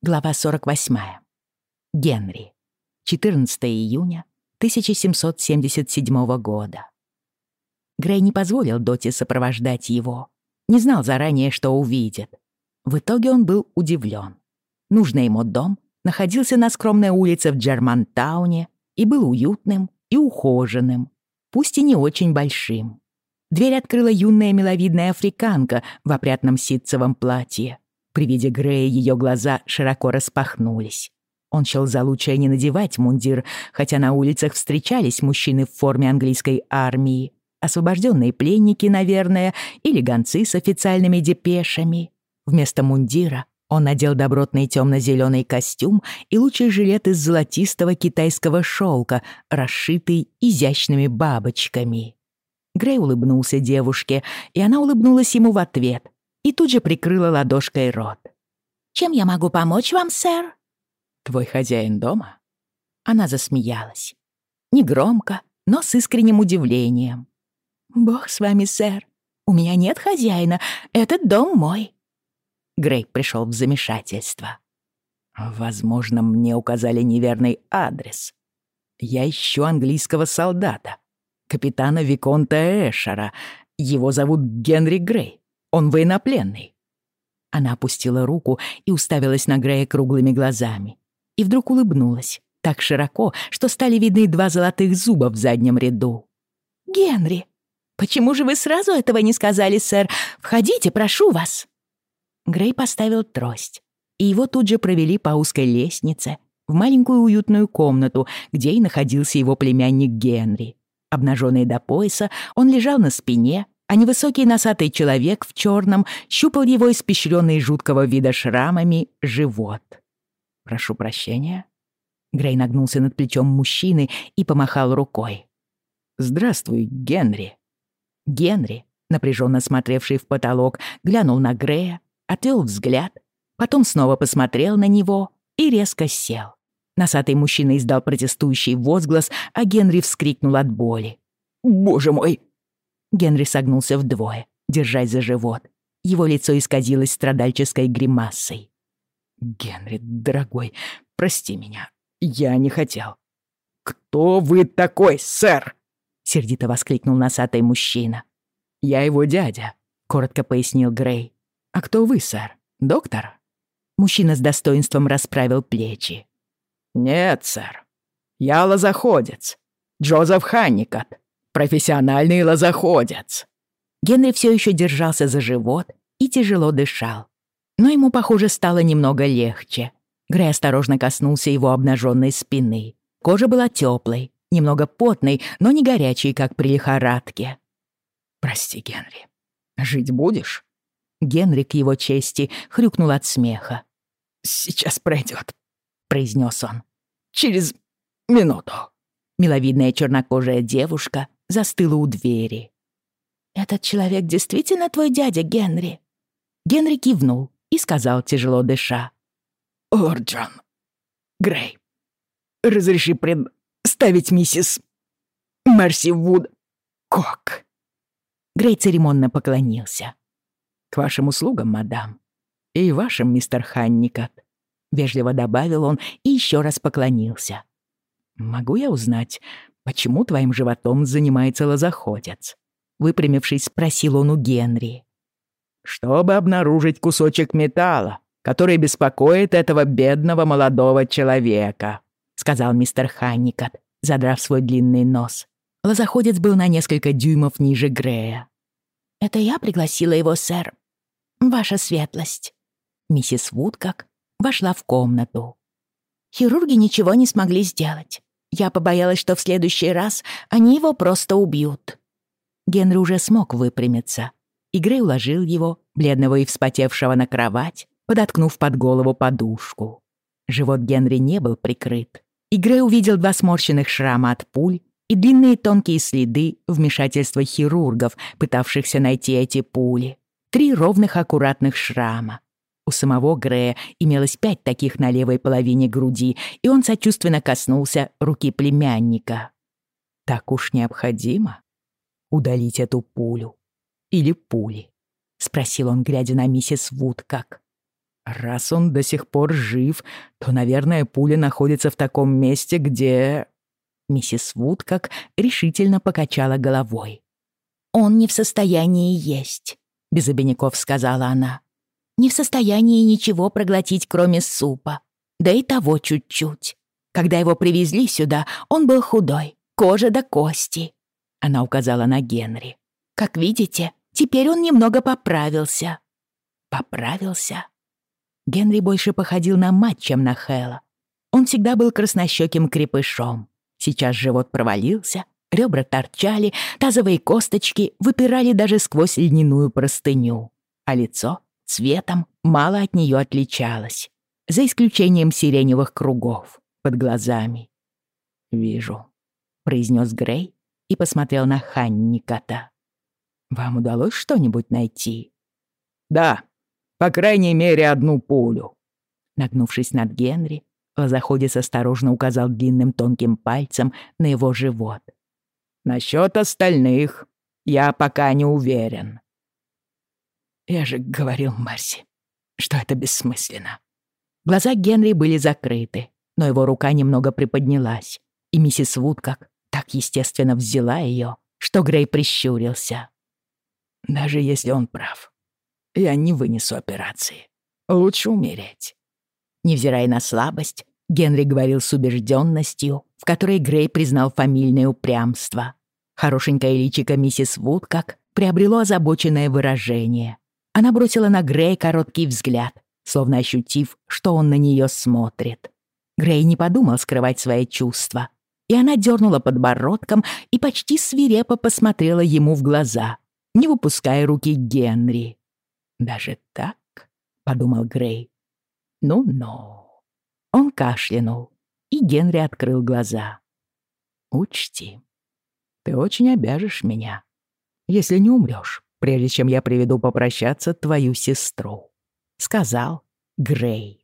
Глава 48. Генри. 14 июня 1777 года. Грей не позволил Доте сопровождать его. Не знал заранее, что увидит. В итоге он был удивлен. Нужный ему дом находился на скромной улице в Джермантауне и был уютным и ухоженным, пусть и не очень большим. Дверь открыла юная миловидная африканка в опрятном ситцевом платье. При виде Грея ее глаза широко распахнулись. Он счел за лучшее не надевать мундир, хотя на улицах встречались мужчины в форме английской армии, освобожденные пленники, наверное, или гонцы с официальными депешами. Вместо мундира он надел добротный темно-зеленый костюм и лучший жилет из золотистого китайского шелка, расшитый изящными бабочками. Грей улыбнулся девушке, и она улыбнулась ему в ответ — и тут же прикрыла ладошкой рот. «Чем я могу помочь вам, сэр?» «Твой хозяин дома?» Она засмеялась. Негромко, но с искренним удивлением. «Бог с вами, сэр. У меня нет хозяина. Этот дом мой». Грей пришел в замешательство. «Возможно, мне указали неверный адрес. Я ищу английского солдата, капитана Виконта Эшера. Его зовут Генри Грей. Он военнопленный». Она опустила руку и уставилась на Грея круглыми глазами. И вдруг улыбнулась, так широко, что стали видны два золотых зуба в заднем ряду. «Генри, почему же вы сразу этого не сказали, сэр? Входите, прошу вас!» Грей поставил трость, и его тут же провели по узкой лестнице в маленькую уютную комнату, где и находился его племянник Генри. Обнаженный до пояса, он лежал на спине, а невысокий носатый человек в черном щупал его испещренный жуткого вида шрамами живот. «Прошу прощения». Грей нагнулся над плечом мужчины и помахал рукой. «Здравствуй, Генри». Генри, напряженно смотревший в потолок, глянул на Грея, отвел взгляд, потом снова посмотрел на него и резко сел. Носатый мужчина издал протестующий возглас, а Генри вскрикнул от боли. «Боже мой, Генри согнулся вдвое, держась за живот. Его лицо исказилось страдальческой гримасой. «Генри, дорогой, прости меня. Я не хотел». «Кто вы такой, сэр?» — сердито воскликнул носатый мужчина. «Я его дядя», — коротко пояснил Грей. «А кто вы, сэр? Доктор?» Мужчина с достоинством расправил плечи. «Нет, сэр. Я лозоходец. Джозеф Ханникот профессиональный лозоходец». Генри все еще держался за живот и тяжело дышал. Но ему, похоже, стало немного легче. Грей осторожно коснулся его обнаженной спины. Кожа была теплой, немного потной, но не горячей, как при лихорадке. «Прости, Генри. Жить будешь?» Генри, к его чести, хрюкнул от смеха. «Сейчас пройдет», — произнес он. «Через минуту». Миловидная чернокожая девушка застыла у двери. «Этот человек действительно твой дядя Генри?» Генри кивнул и сказал, тяжело дыша. «Лорд Грей, разреши представить миссис Мерси Вуд Кок». Грей церемонно поклонился. «К вашим услугам, мадам. И вашим, мистер Ханникот», — вежливо добавил он и еще раз поклонился. «Могу я узнать, «Почему твоим животом занимается лозоходец?» Выпрямившись, спросил он у Генри. «Чтобы обнаружить кусочек металла, который беспокоит этого бедного молодого человека», сказал мистер Ханникот, задрав свой длинный нос. Лозоходец был на несколько дюймов ниже Грея. «Это я пригласила его, сэр. Ваша светлость». Миссис Вудкок вошла в комнату. Хирурги ничего не смогли сделать. Я побоялась, что в следующий раз они его просто убьют. Генри уже смог выпрямиться. И уложил его, бледного и вспотевшего, на кровать, подоткнув под голову подушку. Живот Генри не был прикрыт. И увидел два сморщенных шрама от пуль и длинные тонкие следы вмешательства хирургов, пытавшихся найти эти пули. Три ровных аккуратных шрама. У самого Грея имелось пять таких на левой половине груди, и он сочувственно коснулся руки племянника. «Так уж необходимо удалить эту пулю. Или пули?» — спросил он, глядя на миссис Вудкок. Раз он до сих пор жив, то, наверное, пуля находится в таком месте, где...» Миссис Вуд как решительно покачала головой. «Он не в состоянии есть», — без обиняков сказала она. «Не в состоянии ничего проглотить, кроме супа. Да и того чуть-чуть. Когда его привезли сюда, он был худой, кожа до кости». Она указала на Генри. «Как видите, теперь он немного поправился». «Поправился?» Генри больше походил на мать, чем на Хэла. Он всегда был краснощеким крепышом. Сейчас живот провалился, ребра торчали, тазовые косточки выпирали даже сквозь льняную простыню, а лицо цветом мало от нее отличалось, за исключением сиреневых кругов под глазами. «Вижу», — произнес Грей и посмотрел на Ханниката. «Вам удалось что-нибудь найти?» «Да, по крайней мере, одну пулю». Нагнувшись над Генри, Лазаходец осторожно указал длинным тонким пальцем на его живот. «Насчет остальных я пока не уверен». «Я же говорил Марси, что это бессмысленно». Глаза Генри были закрыты, но его рука немного приподнялась, и миссис Вудкок так естественно взяла ее, что Грей прищурился. «Даже если он прав, я не вынесу операции. Лучше умереть». Невзирая на слабость, Генри говорил с убежденностью, в которой Грей признал фамильное упрямство. Хорошенькое личико миссис Вудкок приобрело озабоченное выражение. Она бросила на Грей короткий взгляд, словно ощутив, что он на нее смотрит. Грей не подумал скрывать свои чувства, и она дернула подбородком и почти свирепо посмотрела ему в глаза, не выпуская руки Генри. «Даже так?» — подумал Грей. «Ну-ну». Он кашлянул, и Генри открыл глаза. «Учти, ты очень обяжешь меня, если не умрёшь, прежде чем я приведу попрощаться твою сестру», — сказал Грей.